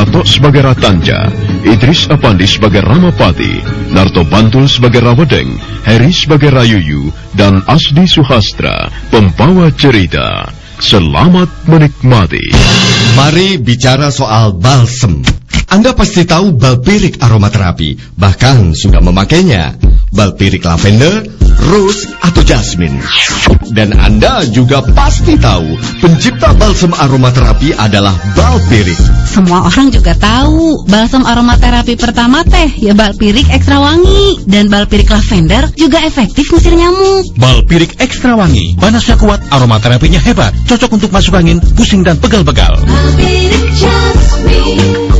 Tato sebagai Ratanja, Idris Apandi sebagai Ramapati, Narto Bantul sebagai Rawedeng, Heri sebagai Rayuyu, dan Asdi Suhastra, pembawa cerita. Selamat menikmati. Mari bicara soal balsem. Anda pasti tahu balpirik aromaterapi, bahkan sudah memakainya. Balpirik lavender, rose, atau jasmine. Dan Anda juga pasti tahu, pencipta balsem aromaterapi adalah balpirik. Semua orang juga tahu, balsam aromaterapi pertama teh ya balpirik ekstra wangi dan balpirik lavender juga efektif ngusir nyamuk. Balpirik ekstra wangi, panasnya kuat, aromaterapinya hebat, cocok untuk masuk angin, pusing dan pegal-pegal. Balpirik jasmine,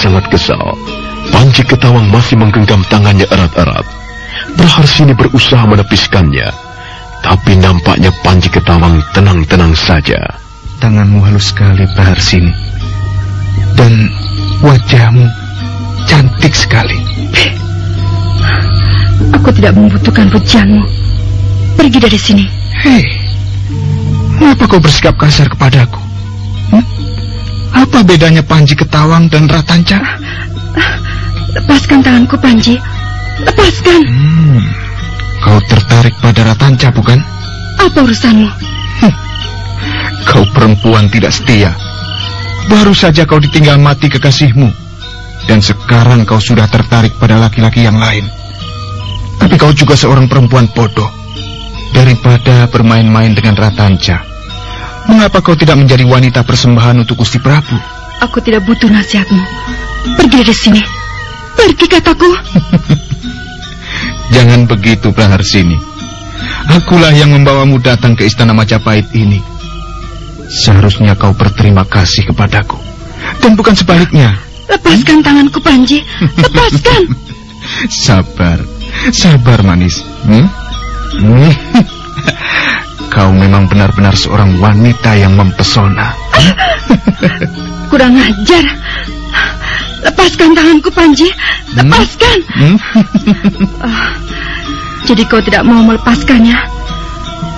sangat kesal. Panji Ketawang masih menggenggam tangannya erat-erat. Praharsini berusaha menepiskannya. Tapi nampaknya Panji Ketawang tenang-tenang saja. Tanganmu halus sekali, Praharsini. Dan wajahmu cantik sekali. Aku tidak membutuhkan pujianmu. Pergi dari sini. Hei, mengapa kau bersikap kasar kepadaku? Apa bedanya Panji Ketawang dan Ratanca? Lepaskan tanganku, Panji. Lepaskan. Hmm, kau tertarik pada Ratanca, bukan? Apa urusanmu? Kau perempuan tidak setia. Baru saja kau ditinggal mati kekasihmu. Dan sekarang kau sudah tertarik pada laki-laki yang lain. Tapi kau juga seorang perempuan bodoh. Daripada bermain-main dengan Ratanca. Mengapa kau tidak menjadi wanita persembahan untuk Gusti Prabu? Aku tidak butuh nasihatmu. Pergi dari sini. Pergi kataku. Jangan begitu, Praharsini. Akulah yang membawamu datang ke istana Majapahit ini. Seharusnya kau berterima kasih kepadaku. Dan bukan sebaliknya. Lepaskan tanganku, Panji. Lepaskan. Sabar, sabar manis. Hmm? Hmm. Kau memang benar-benar seorang wanita yang mempesona. Kurang ajar. Lepaskan tanganku, Panji. Lepaskan. Hmm? Ah, jadi kau tidak mau melepaskannya?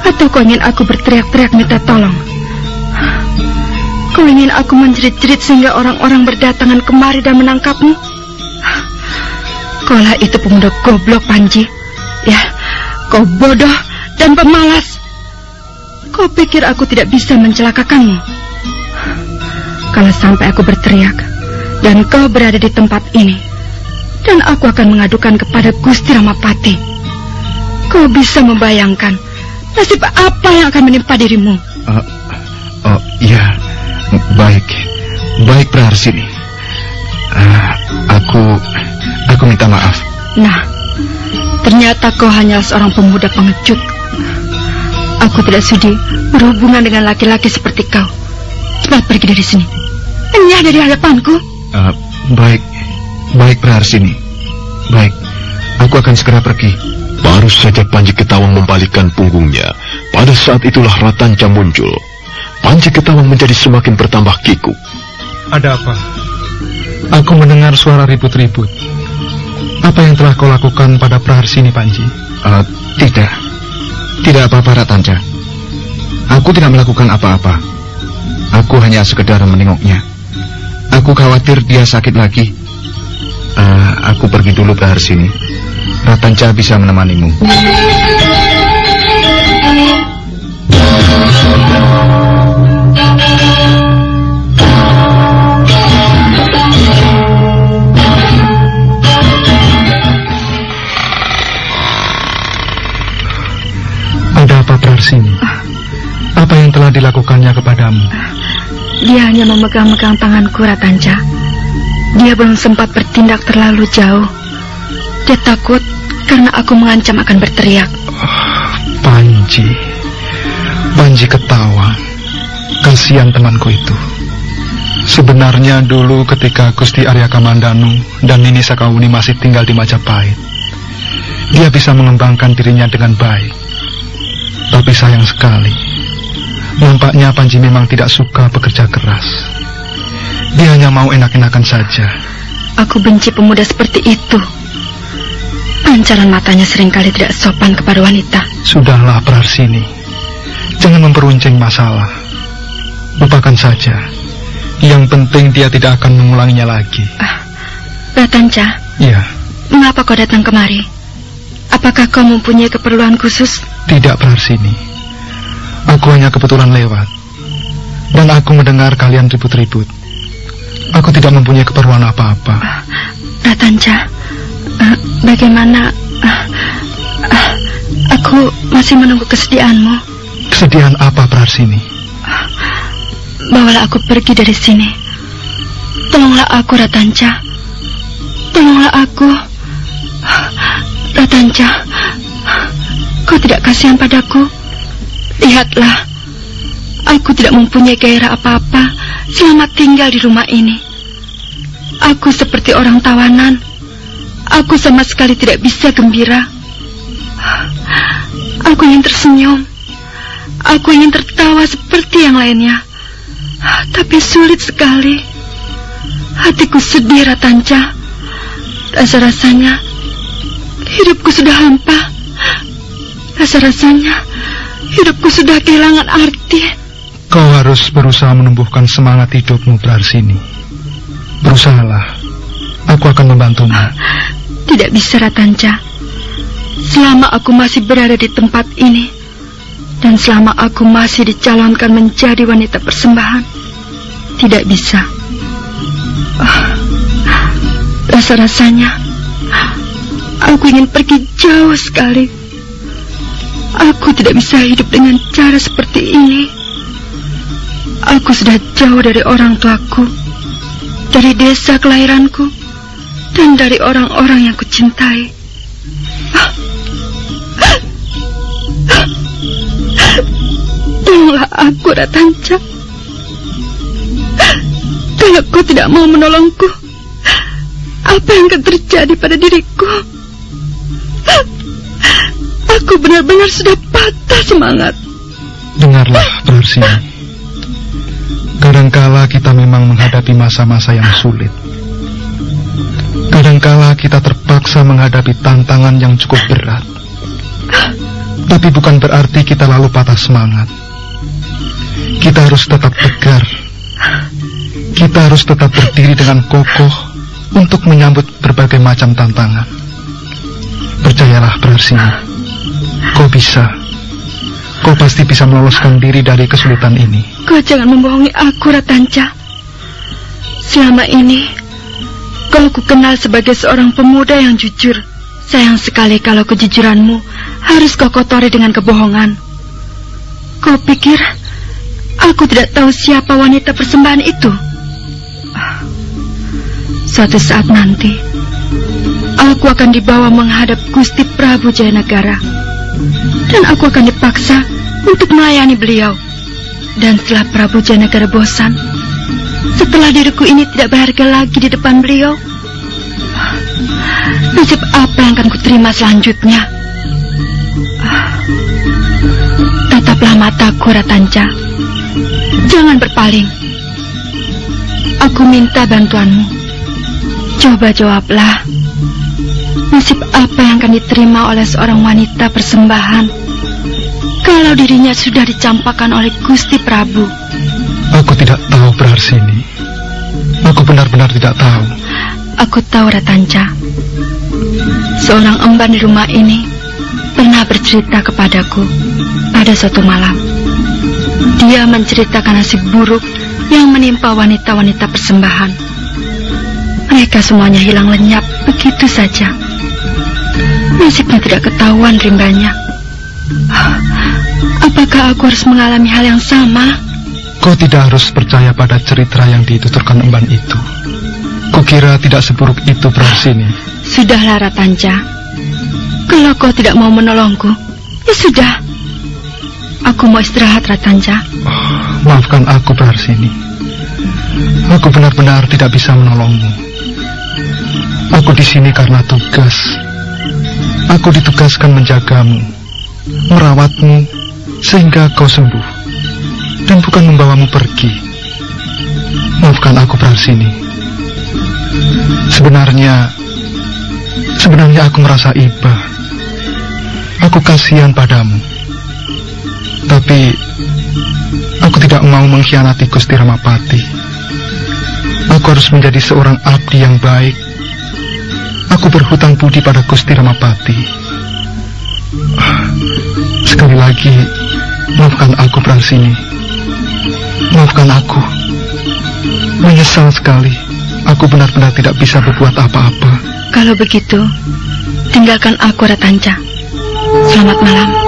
Atau kau ingin aku berteriak-teriak minta tolong? Kau ingin aku menjerit-jerit sehingga orang-orang berdatangan kemari dan menangkapmu? Kaulah itu pemuda goblok, Panji. Ya, kau bodoh dan pemalas. Kau pikir aku tidak bisa mencelakakanmu? Kalau sampai aku berteriak dan kau berada di tempat ini, dan aku akan mengadukan kepada Gusti Ramapati. Kau bisa membayangkan nasib apa yang akan menimpa dirimu? Oh, oh, iya, baik, baik Praharsini. Ah, aku, aku minta maaf. Nah, ternyata kau hanya seorang pemuda pengecut. Aku tidak sudi berhubungan dengan laki-laki seperti kau. Cepat pergi dari sini. Enyah dari hadapanku. Ah, baik, baik Praharsini. Baik, aku akan segera pergi. Baru saja Panji Ketawang membalikkan punggungnya. Pada saat itulah Ratanca muncul. Panji Ketawang menjadi semakin bertambah kikuk. Ada apa? Aku mendengar suara ribut-ribut. Apa yang telah kau lakukan pada Praharsini, Panji? Uh, tidak. Tidak apa-apa, Ratanca. Aku tidak melakukan apa-apa. Aku hanya sekedar menengoknya. Aku khawatir dia sakit lagi. Uh, aku pergi dulu Praharsini. Ratanca bisa menemanimu. Telah dilakukannya kepadamu? Dia hanya memegang-megang tanganku, Ratanca. Dia belum sempat bertindak terlalu jauh. Dia takut karena aku mengancam akan berteriak. Panji. Panji ketawa. Kasihan temanku itu. Sebenarnya dulu ketika Gusti Arya Kamandanu dan Nini Sakauni masih tinggal di Majapahit, dia bisa mengembangkan dirinya dengan baik. Tapi sayang sekali, nampaknya Panji memang tidak suka bekerja keras. Dia hanya mau enak-enakan saja. Aku benci pemuda seperti itu. Pancaran matanya sering kali tidak sopan kepada wanita. Sudahlah Prarsini, jangan memperuncing masalah. Lupakan saja. Yang penting dia tidak akan mengulanginya lagi. Ratanca, Ya, mengapa kau datang kemari? Apakah kau mempunyai keperluan khusus? tidak Prarsini. Aku hanya kebetulan lewat. Dan aku mendengar kalian ribut-ribut. Aku tidak mempunyai keperluan apa-apa. Ratanca, eh, bagaimana? eh, eh, aku masih menunggu kesediaanmu. Kesedihan apa Prarsini? Bawalah aku pergi dari sini. Tolonglah aku, Ratanca. Tolonglah aku. Ratanca, kau tidak kasihan padaku? Lihatlah, aku tidak mempunyai gairah apa-apa selama tinggal di rumah ini. Aku seperti orang tawanan. Aku sama sekali tidak bisa gembira. Aku ingin tersenyum. Aku ingin tertawa seperti yang lainnya. Tapi sulit sekali. Hatiku sedih, Ratanca. Rasa-rasanya hidupku sudah hampa. Rasa-rasanya hidupku sudah kehilangan arti. Kau harus berusaha menumbuhkan semangat hidupmu Prarsini. Berusahalah. Aku akan membantumu. Tidak bisa, Ratanca. Selama aku masih berada di tempat ini, dan selama aku masih dicalonkan menjadi wanita persembahan, tidak bisa. Ah, Rasa-rasanya, aku ingin pergi jauh sekali. Aku tidak bisa hidup dengan cara seperti ini. Aku sudah jauh dari orang tuaku, dari desa kelahiranku, dan dari orang-orang yang kucintai. Tolonglah aku, Ratanca. Kalau kau tidak mau menolongku, apa yang akan terjadi pada diriku? Aku benar-benar sudah patah semangat. Dengarlah Prarsini. Kadangkala kita memang menghadapi masa-masa yang sulit. Kadangkala kita terpaksa menghadapi tantangan yang cukup berat. Tapi bukan berarti kita lalu patah semangat. Kita harus tetap tegar. Kita harus tetap berdiri dengan kokoh untuk menyambut berbagai macam tantangan. Percayalah Prarsini, kau bisa. Kau pasti bisa meloloskan diri dari kesulitan ini. Kau jangan membohongi aku, Ratanca. Selama ini, kau kukenal sebagai seorang pemuda yang jujur. Sayang sekali kalau kejujuranmu harus kau kotori dengan kebohongan. Kau pikir aku tidak tahu siapa wanita persembahan itu? Suatu saat nanti, aku akan dibawa menghadap Gusti Prabu Jayanagara. Dan aku akan dipaksa untuk melayani beliau. Dan setelah Prabu Jayanagara bosan, setelah diriku ini tidak berharga lagi di depan beliau, nasib apa yang akan kuterima selanjutnya? Ah, Tataplah mataku, Ratanca. Jangan berpaling. Aku minta bantuanmu. Coba jawablah. Nasib apa yang akan diterima oleh seorang wanita persembahan kalau dirinya sudah dicampakkan oleh Gusti Prabu? Aku tidak tahu Prarsini. Aku benar-benar tidak tahu. Aku tahu Ratanca. Seorang emban di rumah ini pernah bercerita kepadaku pada suatu malam. Dia menceritakan nasib buruk yang menimpa wanita-wanita persembahan. Mereka semuanya hilang lenyap begitu saja. Nasibnya tidak ketahuan rimbanya. Apakah aku harus mengalami hal yang sama? Kau tidak harus percaya pada cerita yang dituturkan emban itu. Kukira tidak seburuk itu Prarsini. Sudahlah Ratanca. Kalau kau tidak mau menolongku, ya sudah. Aku mau istirahat, Ratanja. Maafkan aku Praharsini. Aku benar-benar tidak bisa menolongmu. Aku di sini karena tugas. Aku ditugaskan menjagamu, merawatmu sehingga kau sembuh, dan bukan membawamu pergi. Maafkan aku Praharsini. Sebenarnya, sebenarnya aku merasa iba. Aku kasihan padamu. Tapi aku tidak mau mengkhianati Gusti Ramapati. Aku harus menjadi seorang abdi yang baik. Aku berhutang budi pada Gusti Ramapati. Sekali lagi, maafkan aku Pransini. Maafkan aku. Menyesal sekali. Aku benar-benar tidak bisa berbuat apa-apa. Kalau begitu, tinggalkan aku, Ratanja. Selamat malam.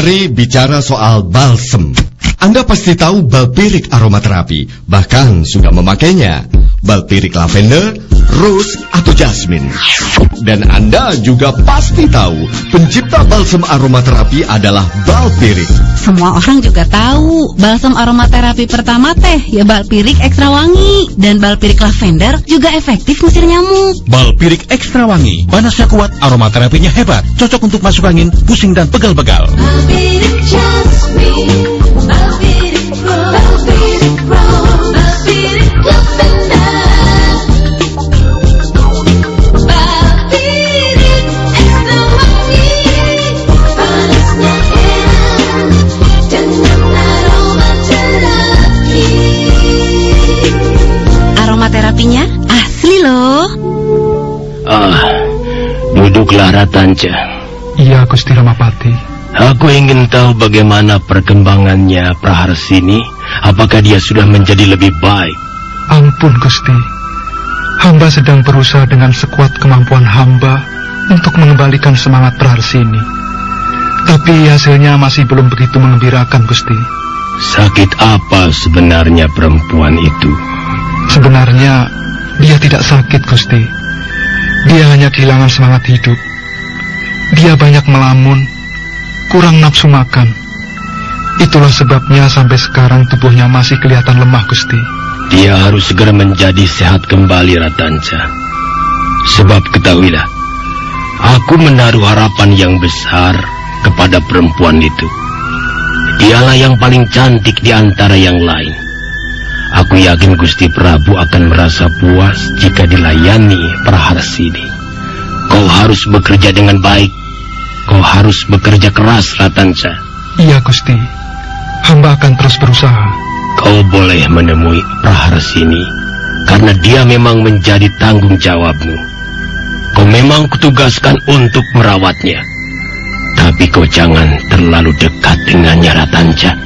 Mari bicara soal balsem. Anda pasti tahu balpirik aromaterapi, bahkan sudah memakainya. Balpirik lavender, rose, atau jasmine. Dan Anda juga pasti tahu pencipta balsem aromaterapi adalah balpirik. Semua orang juga tahu balsam aromaterapi pertama teh ya balpirik ekstra wangi dan balpirik lavender juga efektif ngusir nyamuk. Balpirik ekstra wangi, panasnya kuat, aromaterapinya hebat, cocok untuk masuk angin, pusing dan pegal-pegal. Balpirik jasmine, balpirik rose, balpirik duduklah Ratanja. Iya Gusti Ramapati. Aku ingin tahu bagaimana perkembangannya Praharsini. Apakah dia sudah menjadi lebih baik? Ampun Gusti. Hamba sedang berusaha dengan sekuat kemampuan hamba untuk mengembalikan semangat Praharsini. Tapi hasilnya masih belum begitu mengembirakan Gusti. Sakit apa sebenarnya perempuan itu? Sebenarnya dia tidak sakit Gusti. Dia hanya kehilangan semangat hidup. Dia banyak melamun, kurang nafsu makan. Itulah sebabnya sampai sekarang tubuhnya masih kelihatan lemah Gusti. Dia harus segera menjadi sehat kembali Ratanja. Sebab ketahuilah, aku menaruh harapan yang besar kepada perempuan itu. Dialah yang paling cantik di antara yang lain. Aku yakin Gusti Prabu akan merasa puas jika dilayani Praharsini. Kau harus bekerja dengan baik. Kau harus bekerja keras, Ratanja. Iya Gusti. Hamba akan terus berusaha. Kau boleh menemui Praharsini karena dia memang menjadi tanggung jawabmu. Kau memang kutugaskan untuk merawatnya. Tapi kau jangan terlalu dekat dengannya, Ratanja.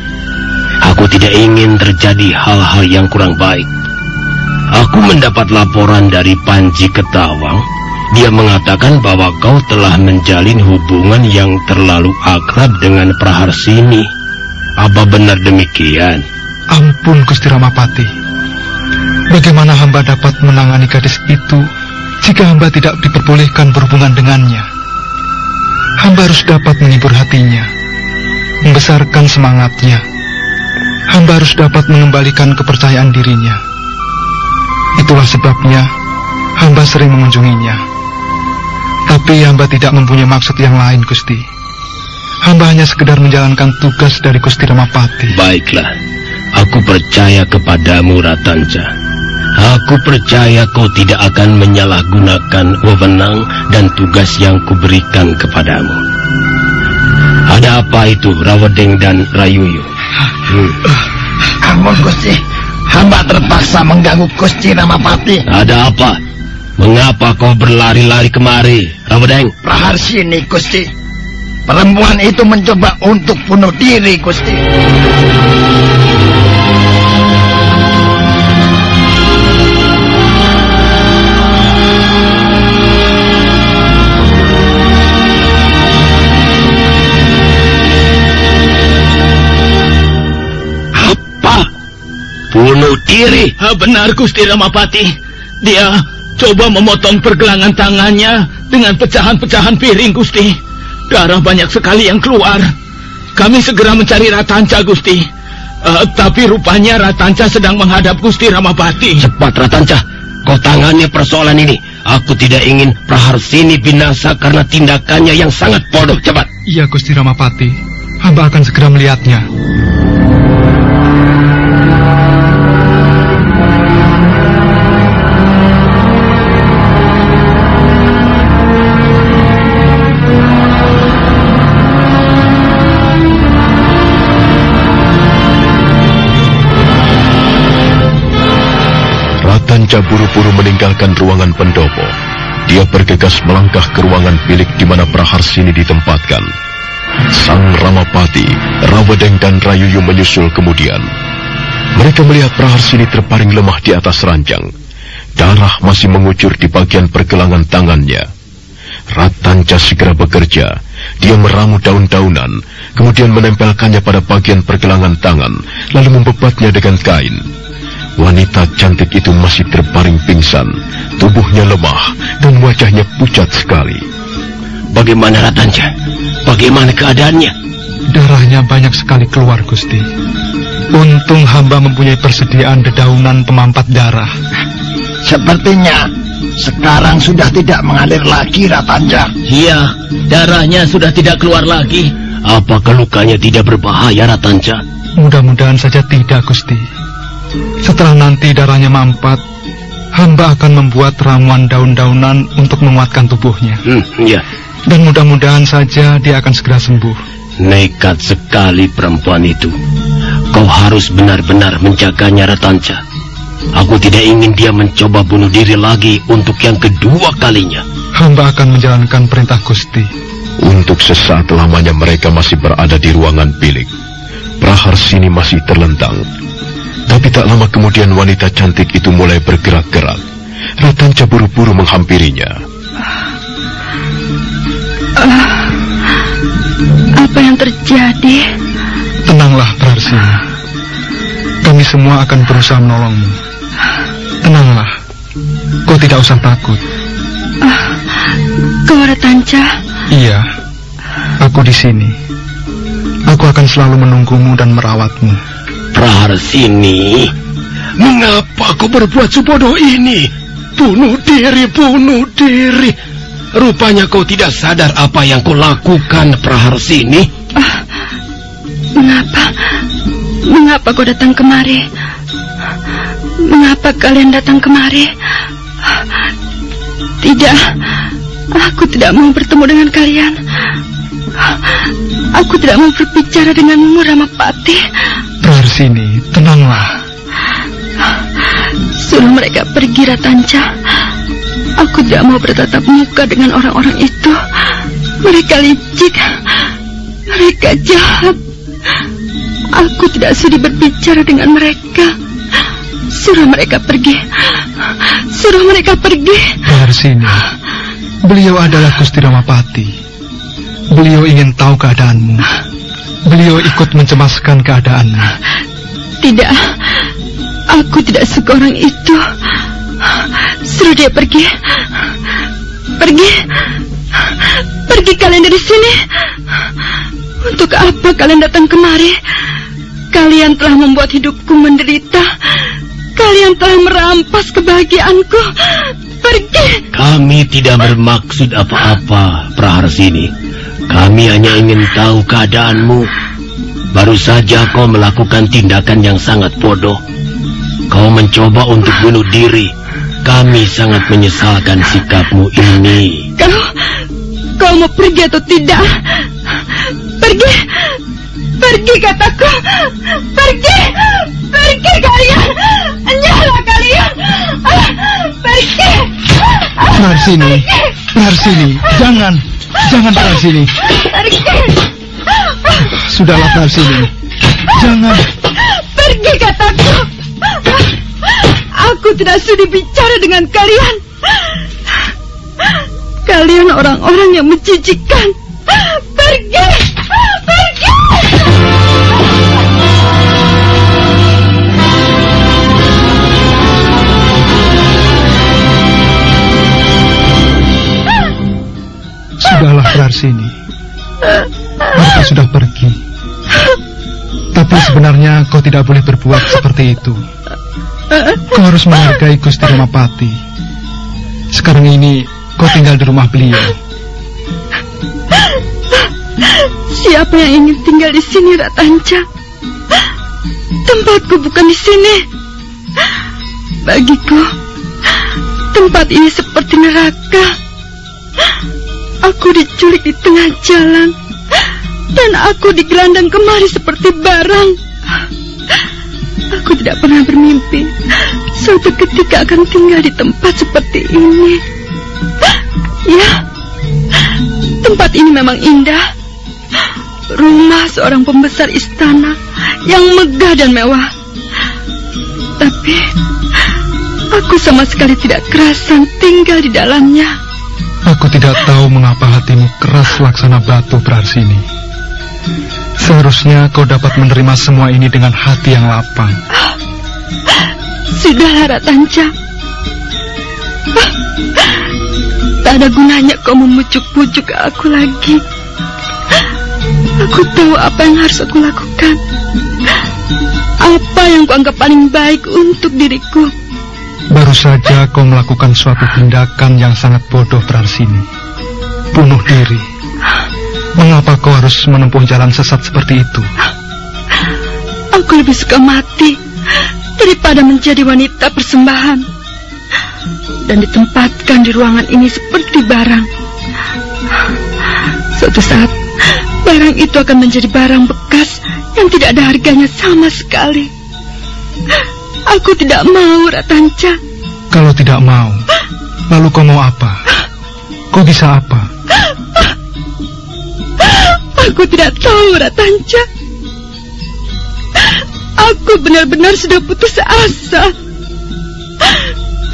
Aku tidak ingin terjadi hal-hal yang kurang baik. Aku mendapat laporan dari Panji Ketawang. Dia mengatakan bahwa kau telah menjalin hubungan yang terlalu akrab dengan Praharsini. Apa benar demikian? Ampun Gusti Ramapati. Bagaimana hamba dapat menangani gadis itu jika hamba tidak diperbolehkan berhubungan dengannya? Hamba harus dapat menghibur hatinya, membesarkan semangatnya. Hamba harus dapat mengembalikan kepercayaan dirinya. Itulah sebabnya hamba sering mengunjunginya. Tapi hamba tidak mempunyai maksud yang lain, Gusti. Hamba hanya sekedar menjalankan tugas dari Gusti Ramapati. Baiklah, aku percaya kepadamu Ratanja. Aku percaya kau tidak akan menyalahgunakan wewenang dan tugas yang kuberikan kepadamu. Ada apa itu Rawedeng dan Rayuyu? Hmm, Ampun Gusti, hamba terpaksa mengganggu Gusti Ramapati. ada apa? Mengapa kau berlari-lari kemari, Rawedeng? Praharsini Gusti. Perempuan itu mencoba untuk bunuh diri Gusti. Bunuh diri. benar Gusti Ramapati. Dia coba memotong pergelangan tangannya dengan pecahan-pecahan piring Gusti. Darah banyak sekali yang keluar. Kami segera mencari Ratanca Gusti. Eh, tapi rupanya Ratanca sedang menghadap Gusti Ramapati. Cepat Ratanca, kau tangani persoalan ini. Aku tidak ingin Praharsini binasa karena tindakannya yang sangat bodoh. Cepat. Iya Gusti Ramapati. Hamba akan segera melihatnya. Ratanca buru-buru meninggalkan ruangan pendopo. Dia bergegas melangkah ke ruangan bilik di mana Praharsini ditempatkan. Sang Ramapati, Rawedeng dan Rayuyu menyusul kemudian. Mereka melihat Praharsini terbaring lemah di atas ranjang. Darah masih mengucur di bagian pergelangan tangannya. Ratanca segera bekerja. Dia meramu daun-daunan, kemudian menempelkannya pada bagian pergelangan tangan, lalu membebatnya dengan kain. Wanita cantik itu masih terbaring pingsan, tubuhnya lemah dan wajahnya pucat sekali. Bagaimana Ratanca? Bagaimana keadaannya? Darahnya banyak sekali keluar, Gusti. Untung hamba mempunyai persediaan dedaunan pemampat darah. Sepertinya sekarang sudah tidak mengalir lagi Ratanja. Iya, darahnya sudah tidak keluar lagi. Apakah lukanya tidak berbahaya Ratanca? Mudah-mudahan saja tidak, Gusti. Setelah nanti darahnya mampat, hamba akan membuat ramuan daun-daunan untuk menguatkan tubuhnya. Hmm, ya. Dan mudah-mudahan saja dia akan segera sembuh. Nekat sekali perempuan itu. Kau harus benar-benar menjaganya Ratanca. Aku tidak ingin dia mencoba bunuh diri lagi untuk yang kedua kalinya. Hamba akan menjalankan perintah Gusti. Untuk sesaat lamanya mereka masih berada di ruangan bilik. Praharsini masih terlentang. Tapi tak lama kemudian wanita cantik itu mulai bergerak-gerak. Ratanca buru-buru menghampirinya. Apa yang terjadi? Tenanglah, Praharsini. Kami semua akan berusaha menolongmu. Tenanglah. Kau tidak usah takut. Kau Ratanca? Iya, aku di sini. Aku akan selalu menunggumu dan merawatmu. Praharsini, mengapa kau berbuat sebodoh ini? Bunuh diri, bunuh diri. Rupanya kau tidak sadar apa yang kau lakukan, Praharsini. Mengapa? Mengapa kau datang kemari? Mengapa kalian datang kemari? Tidak, aku tidak mau bertemu dengan kalian. Aku tidak mau berbicara denganmu, Ramapati. Praharsini, tenanglah. Suruh mereka pergi, Ratanca. Aku tidak mau bertatap muka dengan orang-orang itu. Mereka licik. Mereka jahat. Aku tidak sudi berbicara dengan mereka. Suruh mereka pergi. Suruh mereka pergi. Praharsini, beliau adalah Gusti Ramapati. Beliau ingin tahu keadaanmu. Beliau ikut mencemaskan keadaanmu. Tidak. Aku tidak suka orang itu. Suruh dia pergi. Pergi. Pergi kalian dari sini. Untuk apa kalian datang kemari? Kalian telah membuat hidupku menderita. Kalian telah merampas kebahagiaanku. Pergi. Kami tidak bermaksud apa-apa, Praharsini. Kami hanya ingin tahu keadaanmu. Baru saja kau melakukan tindakan yang sangat bodoh. Kau mencoba untuk bunuh diri. Kami sangat menyesalkan sikapmu ini. Kau, kau mau pergi atau tidak? Pergi, pergi kataku, pergi, pergi kalian, nyala kalian, pergi. Praharsini, Praharsini, jangan, jangan Praharsini. Pergi, Sudahlah Praharsini, jangan. pergi kataku. Aku tidak sudi bicara dengan kalian. Kalian orang-orang yang menjijikkan. Sudah pergi. Tapi sebenarnya kau tidak boleh berbuat seperti itu. Kau harus menghargai Gusti Ramapati. Sekarang ini kau tinggal di rumah beliau. Siapa yang ingin tinggal di sini, Ratanca? Tempatku bukan di sini. Bagiku, tempat ini seperti neraka. Aku diculik di tengah jalan dan aku digelandang kemari seperti barang. Aku tidak pernah bermimpi suatu ketika akan tinggal di tempat seperti ini. Ya, tempat ini memang indah. Rumah seorang pembesar istana yang megah dan mewah. Tapi aku sama sekali tidak kerasan tinggal di dalamnya. Aku tidak tahu mengapa hatimu keras laksana batu Prarsini. Seharusnya kau dapat menerima semua ini dengan hati yang lapang. Sudahlah Ratanca. Tak ada gunanya kau memujuk-pujuk aku lagi. Aku tahu apa yang harus aku lakukan. Apa yang kuanggap paling baik untuk diriku. Baru saja kau melakukan suatu tindakan yang sangat bodoh Prarsini. Bunuh diri. Mengapa kau harus menempuh jalan sesat seperti itu? Aku lebih suka mati daripada menjadi wanita persembahan dan ditempatkan di ruangan ini seperti barang. Suatu saat barang itu akan menjadi barang bekas yang tidak ada harganya sama sekali. Aku tidak mau, Ratanca. Kalau tidak mau, lalu kau mau apa? Kau bisa apa? Aku tidak tahu, Ratanca. Aku benar-benar sudah putus asa.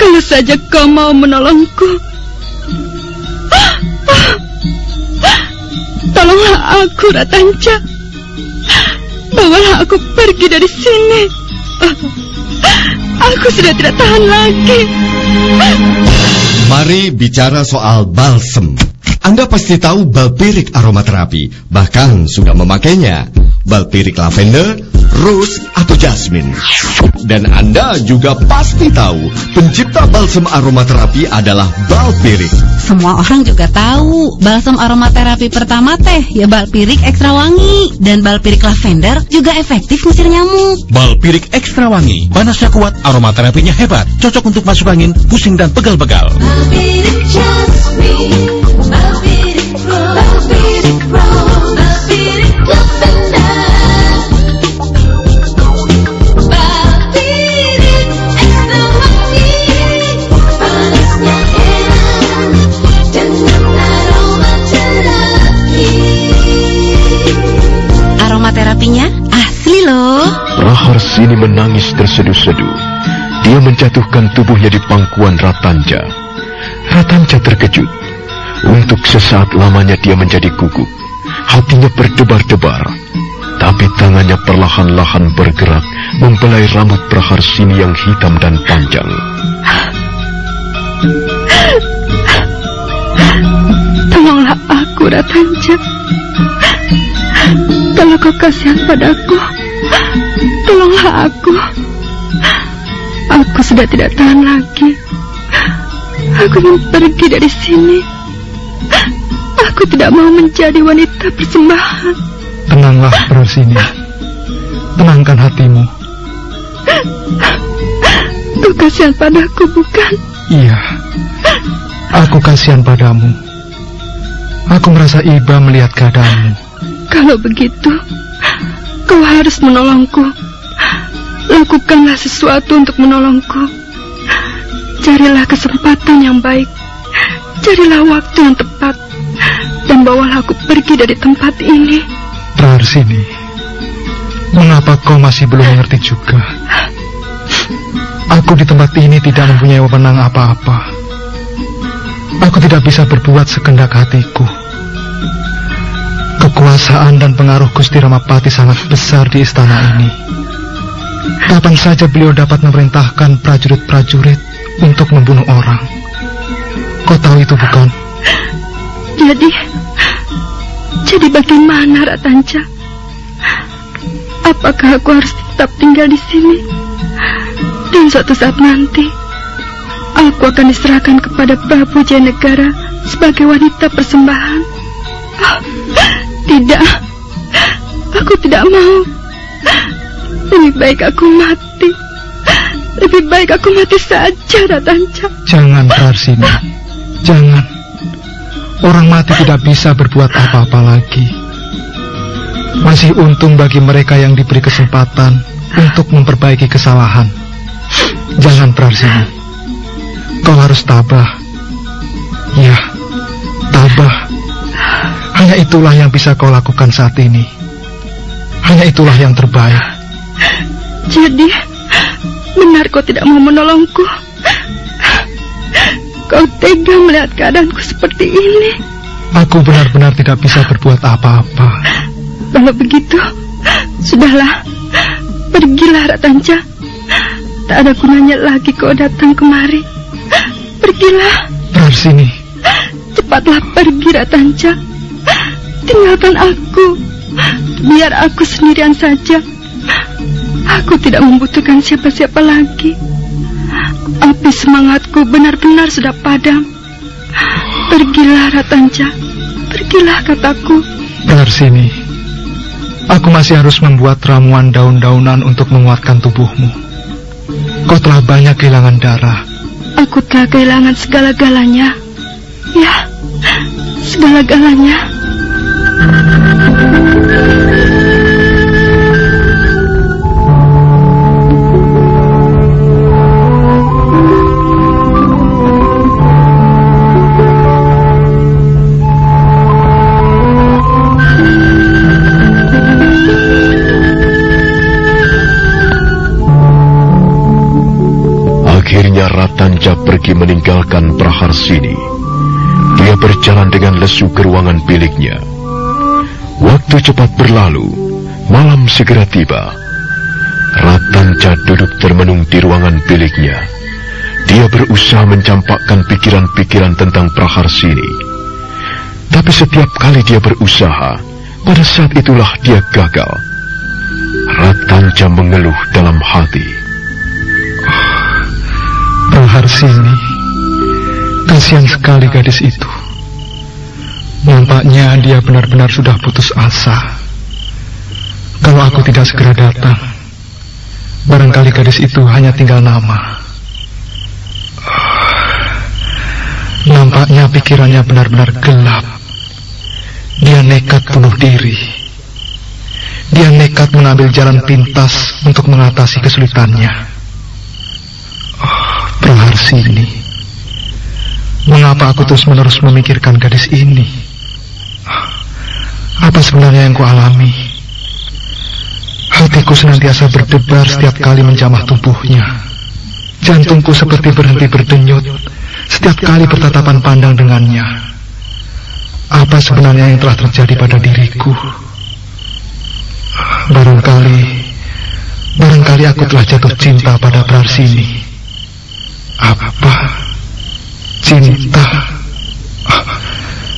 Kalau saja kau mau menolongku. Tolonglah aku, Ratanca. Bawalah aku pergi dari sini. Aku sudah tidak tahan lagi. Mari bicara soal balsem. Anda pasti tahu balpirik aromaterapi, bahkan sudah memakainya. Balpirik lavender, rose, atau jasmine. Dan Anda juga pasti tahu pencipta balsem aromaterapi adalah balpirik. Semua orang juga tahu balsam aromaterapi pertama teh ya balpirik ekstra wangi dan balpirik lavender juga efektif ngusir nyamuk. Balpirik ekstra wangi, panasnya kuat, aromaterapinya hebat, cocok untuk masuk angin, pusing dan pegal-pegal. Balpirik jasmine, balpirik Praharsini menangis terseduh-seduh. Dia menjatuhkan tubuhnya di pangkuan Ratanja. Ratanja terkejut. Untuk sesaat lamanya dia menjadi gugup. Hatinya berdebar-debar. Tapi tangannya perlahan-lahan bergerak membelai rambut Praharsini yang hitam dan panjang. Tolonglah aku, Ratanja. Kalau kau kasihan padaku, tolonglah aku. Aku sudah tidak tahan lagi. Aku ingin pergi dari sini. Aku tidak mau menjadi wanita persembahan. Tenanglah Prarsini. Tenangkan hatimu. Kau kasihan padaku, bukan? Iya. Aku kasihan padamu. Aku merasa iba melihat keadaanmu. Kalau begitu, kau harus menolongku. Lakukanlah sesuatu untuk menolongku. Carilah kesempatan yang baik. Carilah waktu yang tepat. Bawalah aku pergi dari tempat ini. Prarsini. Mengapa kau masih belum mengerti juga? Aku di tempat ini tidak mempunyai wewenang apa-apa. Aku tidak bisa berbuat sekendak hatiku. Kekuasaan dan pengaruh Gusti Ramapati sangat besar di istana ini. Kapan saja beliau dapat memerintahkan prajurit-prajurit untuk membunuh orang. Kau tahu itu bukan? Jadi, Jadi bagaimana Ratanca? Apakah aku harus tetap tinggal di sini? Dan suatu saat nanti, aku akan diserahkan kepada Prabu Jayanegara sebagai wanita persembahan. Ah, tidak, aku tidak mau. Lebih baik aku mati. Lebih baik aku mati saja, Ratanca. Jangan, Prarsini. Jangan. Orang mati tidak bisa berbuat apa-apa lagi. Masih untung bagi mereka yang diberi kesempatan untuk memperbaiki kesalahan. Jangan, Prarsini. Kau harus tabah. Ya, tabah. Hanya itulah yang bisa kau lakukan saat ini. Hanya itulah yang terbaik. Jadi, benar kau tidak mau menolongku? Kau tega melihat keadaanku seperti ini. Aku benar-benar tidak bisa berbuat apa-apa. Kalau begitu, sudahlah. Pergilah, Ratanca. Tak ada gunanya lagi kau datang kemari. Pergilah, Prarsini, cepatlah pergi, Ratanca. Tinggalkan aku. Biar aku sendirian saja. Aku tidak membutuhkan siapa-siapa lagi. Api semangatku benar-benar sudah padam. Pergilah, Ratanca. Pergilah, kataku. Prarsini, aku masih harus membuat ramuan daun-daunan untuk menguatkan tubuhmu. Kau telah banyak kehilangan darah. Aku telah kehilangan segala-galanya. Ya, segala-galanya. Ratanca pergi meninggalkan Praharsini. Dia berjalan dengan lesu ke ruangan biliknya. Waktu cepat berlalu, malam segera tiba. Ratanca duduk termenung di ruangan biliknya. Dia berusaha mencampakkan pikiran-pikiran tentang Praharsini. Tapi setiap kali dia berusaha, pada saat itulah dia gagal. Ratanca mengeluh dalam hati. Praharsini, kasihan sekali gadis itu. Nampaknya dia benar-benar sudah putus asa. Kalau aku tidak segera datang, barangkali gadis itu hanya tinggal nama. Nampaknya pikirannya benar-benar gelap. Dia nekat bunuh diri. Dia nekat mengambil jalan pintas untuk mengatasi kesulitannya. Praharsini. Mengapa aku terus-menerus memikirkan gadis ini? Apa sebenarnya yang kualami? Hatiku senantiasa berdebar setiap kali menjamah tubuhnya. Jantungku seperti berhenti berdenyut setiap kali bertatapan pandang dengannya. Apa sebenarnya yang telah terjadi pada diriku? Barangkali, barangkali aku telah jatuh cinta pada Prarsini. Apa? Cinta?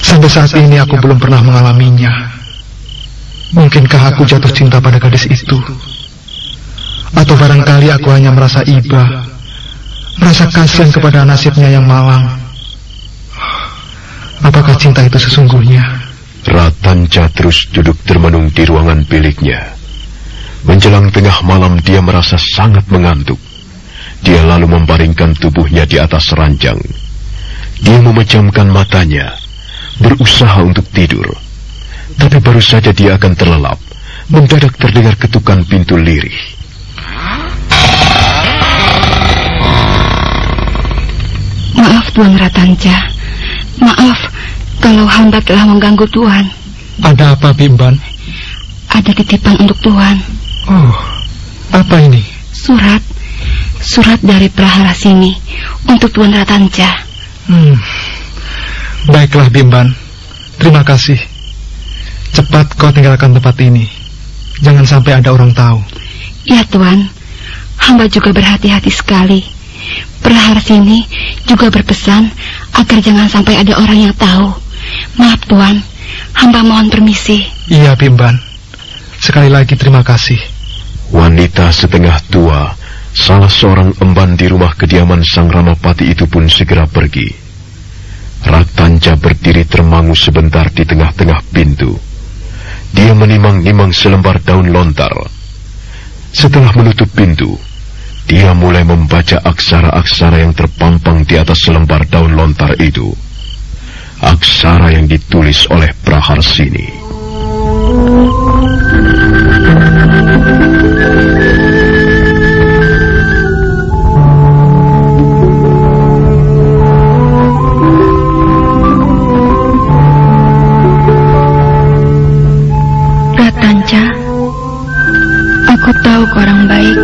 Sampai saat ini aku belum pernah mengalaminya. Mungkinkah aku jatuh cinta pada gadis itu? Atau barangkali aku hanya merasa iba, merasa kasihan kepada nasibnya yang malang. Apakah cinta itu sesungguhnya? Ratanca terus duduk termenung di ruangan biliknya. Menjelang tengah malam dia merasa sangat mengantuk. Dia lalu membaringkan tubuhnya di atas ranjang. Dia memejamkan matanya, berusaha untuk tidur. Tapi baru saja dia akan terlelap, mendadak terdengar ketukan pintu lirih. Maaf Tuan Ratanca. Maaf kalau hamba telah mengganggu Tuan. Ada apa, Bimban? Ada titipan untuk Tuan. Oh, apa ini? Surat. Surat dari Prahara sini untuk Tuan Ratanca. Hmm. Baiklah, Bimban. Terima kasih. Cepat kau tinggalkan tempat ini. Jangan sampai ada orang tahu. Ya Tuan, hamba juga berhati-hati sekali. Prahara sini juga berpesan agar jangan sampai ada orang yang tahu. Maaf Tuan, hamba mohon permisi. Iya, Bimban. Sekali lagi terima kasih. Wanita setengah tua, salah seorang emban di rumah kediaman Sang Ramapati itu pun segera pergi. Ratanja berdiri termangu sebentar di tengah-tengah pintu. Dia menimang-nimang selembar daun lontar. Setelah menutup pintu, dia mulai membaca aksara-aksara yang terpampang di atas selembar daun lontar itu. Aksara yang ditulis oleh Praharsini. Ratanja, kau orang baik.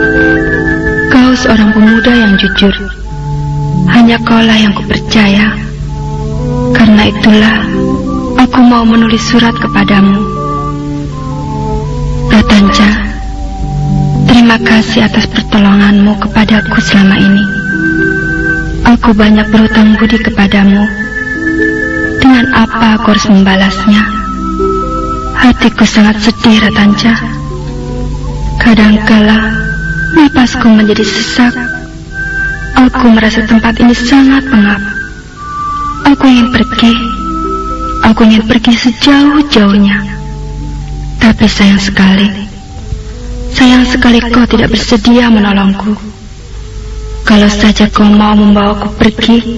Kau seorang pemuda yang jujur. Hanya kaulah yang kupercaya. Karena itulah, aku mau menulis surat kepadamu. Ratanja, terima kasih atas pertolonganmu kepadaku selama ini. Aku banyak berhutang budi kepadamu. Dengan apa aku harus membalasnya? Hatiku sangat sedih, Ratanja. Kadangkala, napasku menjadi sesak. Aku merasa tempat ini sangat pengap. Aku ingin pergi. Aku ingin pergi sejauh-jauhnya. Tapi sayang sekali. Sayang sekali kau tidak bersedia menolongku. Kalau saja kau mau membawaku pergi,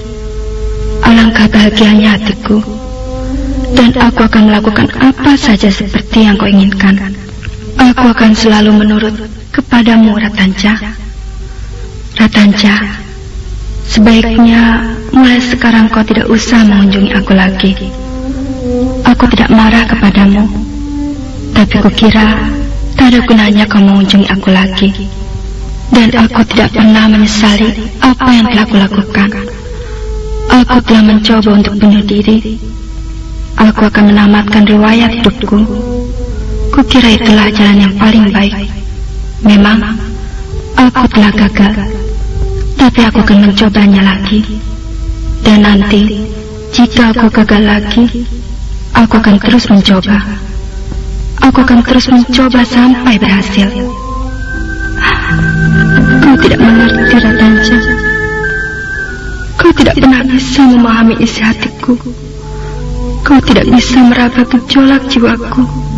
alangkah bahagianya hatiku. Dan aku akan melakukan apa saja seperti yang kau inginkan. Aku akan selalu menurut kepadamu, Ratanja. Ratanja, sebaiknya mulai sekarang kau tidak usah mengunjungi aku lagi. Aku tidak marah kepadamu, tapi kukira tak ada gunanya kau mengunjungi aku lagi. Dan aku tidak pernah menyesali apa yang telah kulakukan. Aku telah mencoba untuk bunuh diri. Aku akan menamatkan riwayat hidupku. Kukira itulah jalan yang paling baik. Memang, aku telah gagal. Tapi aku akan mencobanya lagi. Dan nanti, jika aku gagal lagi, aku akan terus mencoba. Aku akan terus mencoba sampai berhasil. Kau tidak mengerti, Ratanja. Kau tidak pernah bisa memahami isi hatiku. Kau tidak bisa meraba gejolak jiwaku.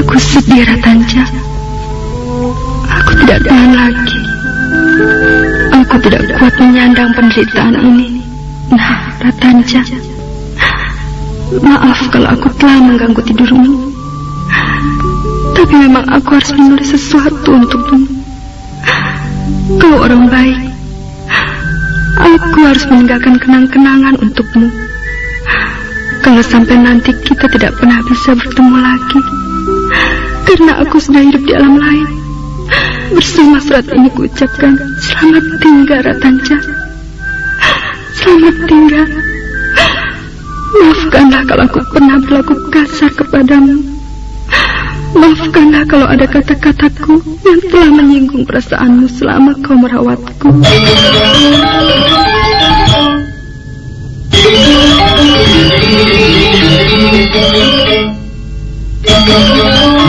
Aku sedih, Ratanja. Aku tidak tahan lagi. Aku tidak kuat menyandang penderitaan ini. Nah, Ratanja. Maaf kalau aku telah mengganggu tidurmu. Tapi memang aku harus menulis sesuatu untukmu. Kau orang baik. Aku harus meninggalkan kenang-kenangan untukmu. Kalau sampai nanti kita tidak pernah bisa bertemu lagi. Karena aku sudah hidup di alam lain. Bersama surat ini kuucapkan selamat tinggal Ratanja. Selamat tinggal. Maafkanlah kalau aku pernah berlaku kasar kepadamu. Maafkanlah kalau ada kata-kataku yang telah menyinggung perasaanmu selama kau merawatku. Ratanja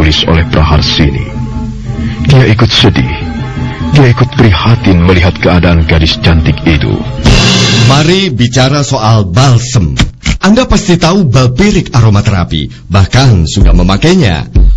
ditulis oleh Praharsini. Dia ikut sedih. Dia ikut prihatin melihat keadaan gadis cantik itu. Mari bicara soal balsem. Anda pasti tahu balpirik aromaterapi, bahkan sudah memakainya.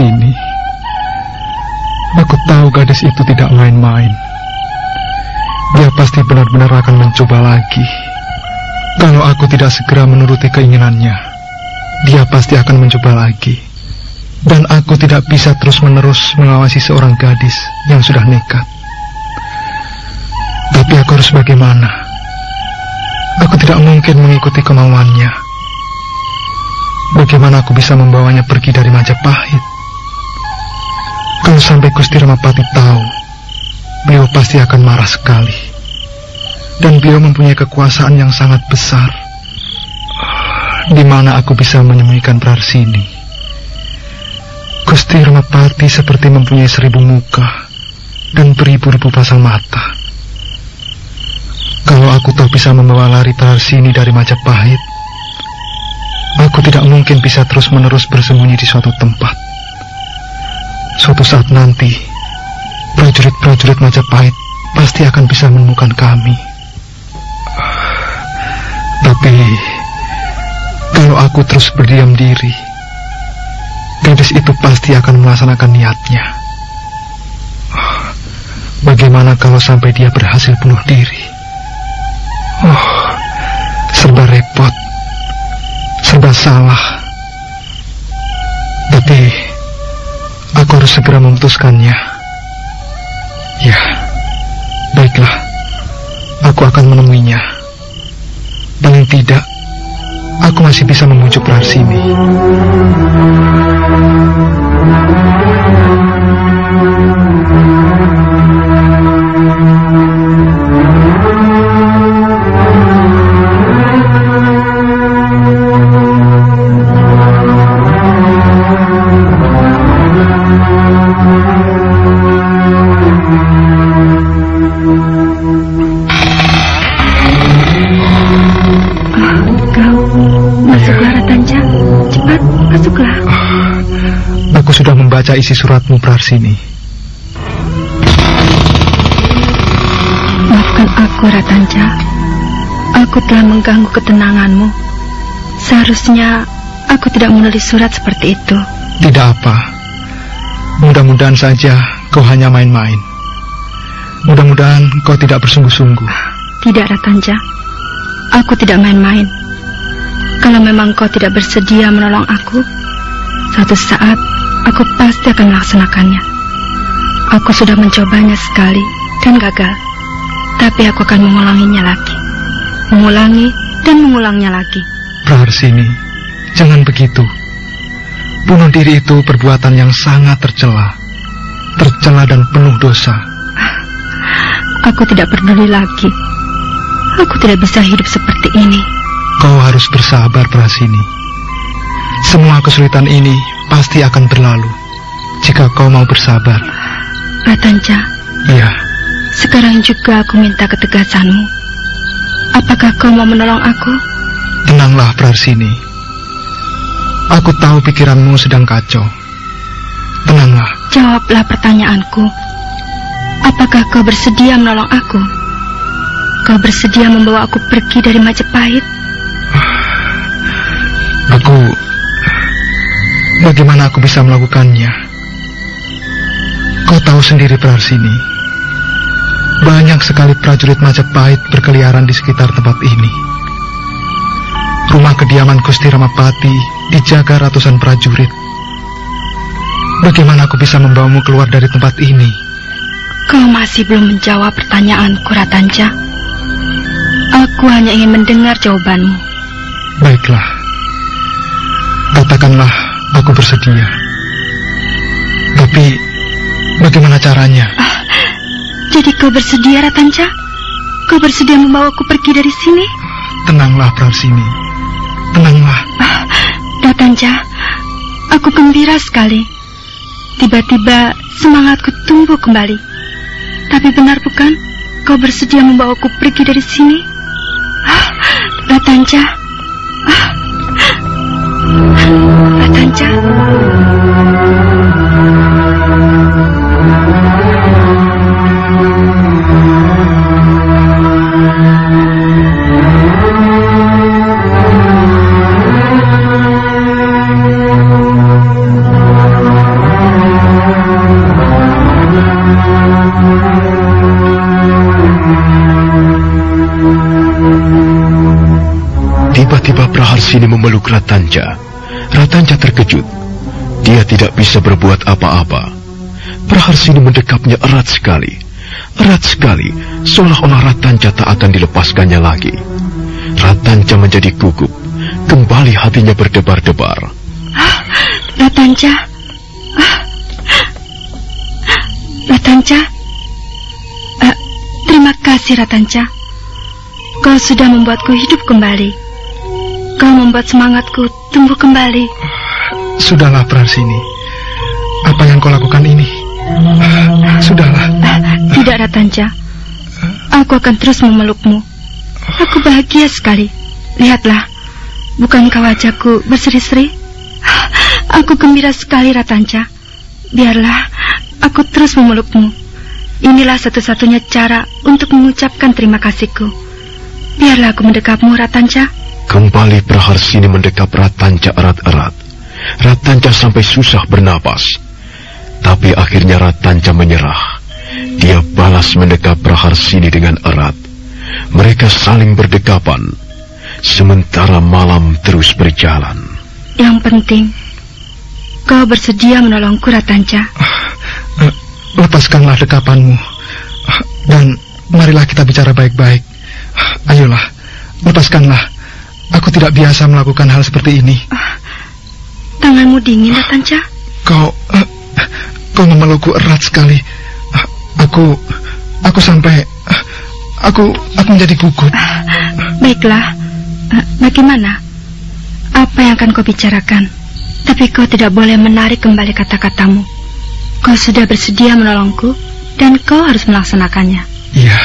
Praharsini. Aku tahu gadis itu tidak main-main. Dia pasti benar-benar akan mencoba lagi. Kalau aku tidak segera menuruti keinginannya, dia pasti akan mencoba lagi. Dan aku tidak bisa terus-menerus mengawasi seorang gadis yang sudah nekat. Tapi aku harus bagaimana? Aku tidak mungkin mengikuti kemauannya. Bagaimana aku bisa membawanya pergi dari Majapahit? Kalau sampai Gusti Ramapati tahu, beliau pasti akan marah sekali. Dan beliau mempunyai kekuasaan yang sangat besar. Di mana aku bisa menyembunyikan Praharsini? Gusti Ramapati seperti mempunyai seribu muka dan beribu-ribu pasang mata. Kalau aku tahu bisa membawa lari Praharsini dari Majapahit, aku tidak mungkin bisa terus-menerus bersembunyi di suatu tempat. Suatu saat nanti, prajurit-prajurit Majapahit pasti akan bisa menemukan kami. Tapi, kalau aku terus berdiam diri, gadis itu pasti akan melaksanakan niatnya. Bagaimana kalau sampai dia berhasil bunuh diri? Oh, serba repot, serba salah. Aku harus segera memutuskannya. Ya, baiklah. Aku akan menemuinya. Paling tidak, aku masih bisa membujuk Praharsini. Isi suratmu Praharsini. Maafkan aku Ratanja. Aku telah mengganggu ketenanganmu. Seharusnya aku tidak menulis surat seperti itu. Tidak apa. Mudah-mudahan saja kau hanya main-main. Mudah-mudahan kau tidak bersungguh-sungguh. Tidak Ratanja. Aku tidak main-main. Kalau memang kau tidak bersedia menolong aku, suatu saat aku pasti akan melaksanakannya. Aku sudah mencobanya sekali dan gagal. Tapi aku akan mengulanginya lagi. Mengulangi dan mengulangnya lagi. Praharsini, jangan begitu. Bunuh diri itu perbuatan yang sangat tercela. Tercela dan penuh dosa. Aku tidak peduli lagi. Aku tidak bisa hidup seperti ini. Kau harus bersabar, Prasini. Semua kesulitan ini pasti akan berlalu jika kau mau bersabar. Ratanja, Iya, sekarang juga aku minta ketegasanmu. Apakah kau mau menolong aku? tenanglah, Prasini. Aku tahu pikiranmu sedang kacau. Tenanglah, Jawablah pertanyaanku. Apakah kau bersedia menolong aku? Kau bersedia membawa aku pergi dari Majapahit? aku... Bagaimana aku bisa melakukannya? Kau tahu sendiri, Praharsini. Banyak sekali prajurit Majapahit berkeliaran di sekitar tempat ini. Rumah kediaman Gusti Ramapati dijaga ratusan prajurit. Bagaimana aku bisa membawamu keluar dari tempat ini? Kau masih belum menjawab pertanyaanku, Ratanja. Aku hanya ingin mendengar jawabanmu. Baiklah. Katakanlah aku bersedia. Tapi bagaimana caranya? Jadi kau bersedia, Ratanja? Kau bersedia membawaku pergi dari sini? Tenanglah, Praharsini. Tenanglah. Ratanja, aku gembira sekali. Tiba-tiba semangatku tumbuh kembali. Tapi benar bukan? Kau bersedia membawaku pergi dari sini? Ah, Ratanja. Ah. Tidak bisa berbuat apa-apa. Praharsini mendekapnya erat sekali. Erat sekali, seolah-olah Ratanca tak akan dilepaskannya lagi. Ratanca menjadi gugup. Kembali hatinya berdebar-debar. Ratanca. Ah. Ratanca. Ah, terima kasih Ratanca. Kau sudah membuatku hidup kembali. Kau membuat semangatku tumbuh kembali. Sudahlah Praharsini. Apa yang kau lakukan ini? Sudahlah. Ah, tidak Ratanca. Aku akan terus memelukmu. Aku bahagia sekali. Lihatlah. Bukankah wajahku berseri-seri? Aku gembira sekali Ratanca. Biarlah aku terus memelukmu. Inilah satu-satunya cara untuk mengucapkan terima kasihku. Biarlah aku mendekapmu Ratanca. Kembali Praharsini mendekap Ratanca erat-erat. Ratanca sampai susah bernapas. Tapi akhirnya Ratanca menyerah. Dia balas mendekap Praharsini dengan erat. Mereka saling berdekapan. Sementara malam terus berjalan. Yang penting, kau bersedia menolongku Ratanca. Eh, Lepaskanlah dekapanmu. Dan marilah kita bicara baik-baik. Ayolah, lepaskanlah. Aku tidak biasa melakukan hal seperti ini. Tanganmu dingin Ratanca. Kau, eh, kau memelukku erat sekali. Eh, Aku, aku sampai, eh, aku, aku menjadi gugup. Baiklah, Eh, bagaimana? Apa yang akan kau bicarakan? Tapi kau tidak boleh menarik kembali kata-katamu. Kau sudah bersedia menolongku, dan kau harus melaksanakannya. Iya,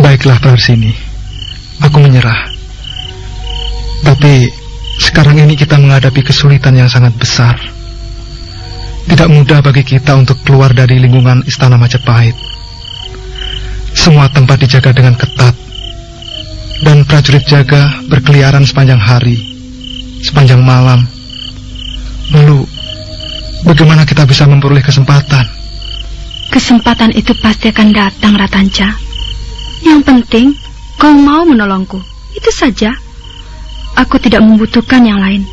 baiklah Praharsini. Aku menyerah. Tapi sekarang ini kita menghadapi kesulitan yang sangat besar. Tidak mudah bagi kita untuk keluar dari lingkungan Istana Majapahit. Semua tempat dijaga dengan ketat. Dan prajurit jaga berkeliaran sepanjang hari, sepanjang malam. Lalu, bagaimana kita bisa memperoleh kesempatan? Kesempatan itu pasti akan datang, Ratanca. Yang penting, kau mau menolongku. Itu saja. Aku tidak membutuhkan yang lain.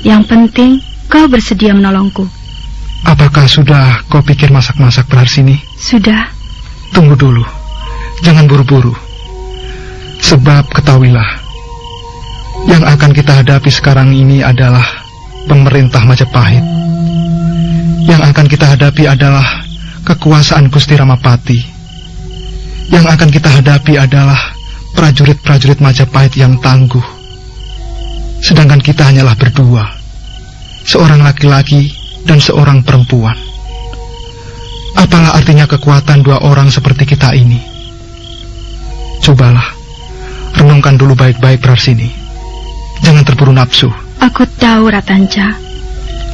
Yang penting, kau bersedia menolongku. Apakah sudah kau pikir masak-masak Praharsini? Sudah. Tunggu dulu. Jangan buru-buru. Sebab ketahuilah, yang akan kita hadapi sekarang ini adalah pemerintah Majapahit. Yang akan kita hadapi adalah kekuasaan Gusti Ramapati. Yang akan kita hadapi adalah prajurit-prajurit Majapahit yang tangguh. Sedangkan kita hanyalah berdua. Seorang laki-laki dan seorang perempuan. Apalah artinya kekuatan dua orang seperti kita ini? Cobalah, renungkan dulu baik-baik Prarsini. Jangan terburu nafsu. Aku tahu, Ratanca.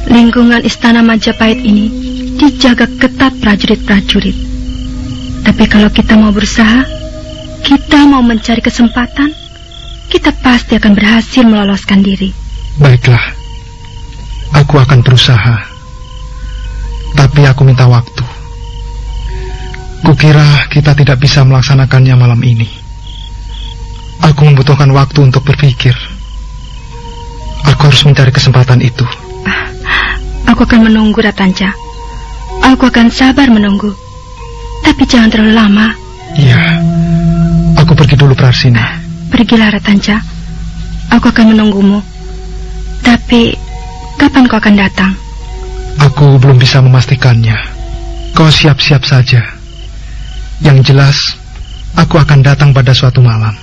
Lingkungan istana Majapahit ini dijaga ketat prajurit-prajurit. Tapi kalau kita mau berusaha, kita mau mencari kesempatan, kita pasti akan berhasil meloloskan diri. Baiklah, aku akan berusaha. Tapi aku minta waktu. Kukira kita tidak bisa melaksanakannya malam ini. Aku membutuhkan waktu untuk berpikir. Aku harus mencari kesempatan itu. Aku akan menunggu, Ratanca. Aku akan sabar menunggu. Tapi jangan terlalu lama. Iya, aku pergi dulu Prarsini. Pergilah, Ratanca. Aku akan menunggumu. Tapi, kapan kau akan datang? Aku belum bisa memastikannya. Kau siap-siap saja. Yang jelas, aku akan datang pada suatu malam.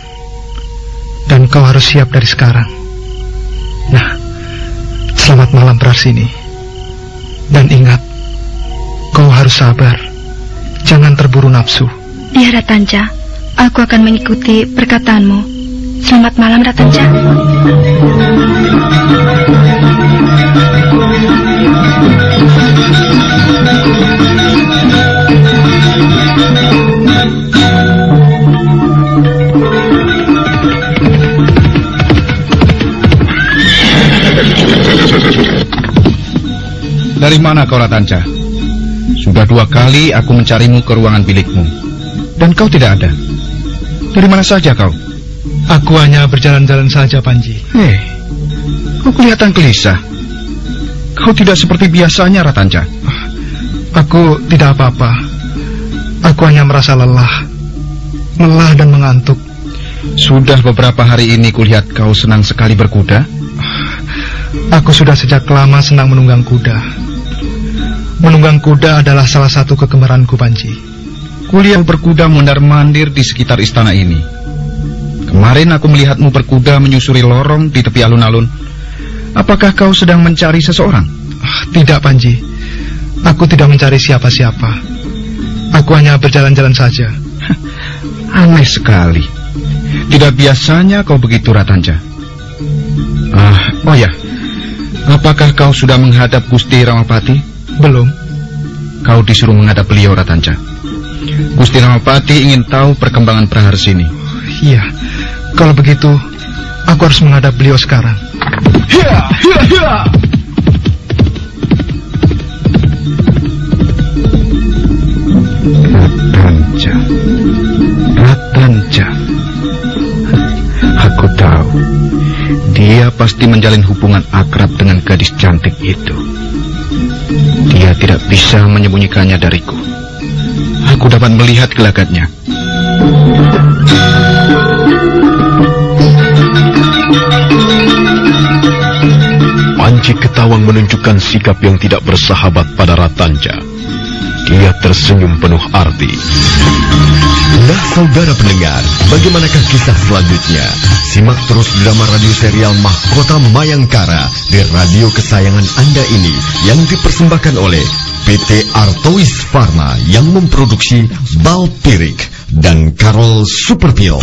Dan kau harus siap dari sekarang. Nah, selamat malam Prarsini. Dan ingat, kau harus sabar. Jangan terburu nafsu. Ya, Ratanca. Aku akan mengikuti perkataanmu. Selamat malam, Ratanca. Dari mana kau Ratanca? Sudah dua kali aku mencarimu ke ruangan bilikmu. Dan kau tidak ada. Dari mana saja kau? Aku hanya berjalan-jalan saja, Panji. Hei, Kau kelihatan gelisah. Kau tidak seperti biasanya, Ratanca. Aku tidak apa-apa. Aku hanya merasa lelah. Lelah dan mengantuk. Sudah beberapa hari ini kulihat kau senang sekali berkuda. Aku sudah sejak lama senang menunggang kuda. Menunggang kuda adalah salah satu kegemaranku, Panji. Kuliah berkuda mondar-mandir di sekitar istana ini. Kemarin aku melihatmu berkuda menyusuri lorong di tepi alun-alun. Apakah kau sedang mencari seseorang? Ah, Tidak, Panji. Aku tidak mencari siapa-siapa. Aku hanya berjalan-jalan saja. Aneh sekali. Tidak biasanya kau begitu, Ratanja. Ah, oh ya. Apakah kau sudah menghadap Gusti Ramapati? Belum. Kau disuruh menghadap beliau, Ratanja. Gusti Ramapati ingin tahu perkembangan Praharsini. Iya. Kalau begitu, aku harus menghadap beliau sekarang. Aku tahu. Dia pasti menjalin hubungan akrab dengan gadis cantik itu. Dia tidak bisa menyembunyikannya dariku. Aku dapat melihat gelagatnya. Panji Ketawang menunjukkan sikap yang tidak bersahabat pada Ratanja. Dia tersenyum penuh arti. Nah saudara pendengar, bagaimanakah kisah selanjutnya? Simak terus drama radio serial Mahkota Mayangkara di radio kesayangan Anda ini yang dipersembahkan oleh PT Artois Pharma yang memproduksi Balpirik dan Karol Superpil.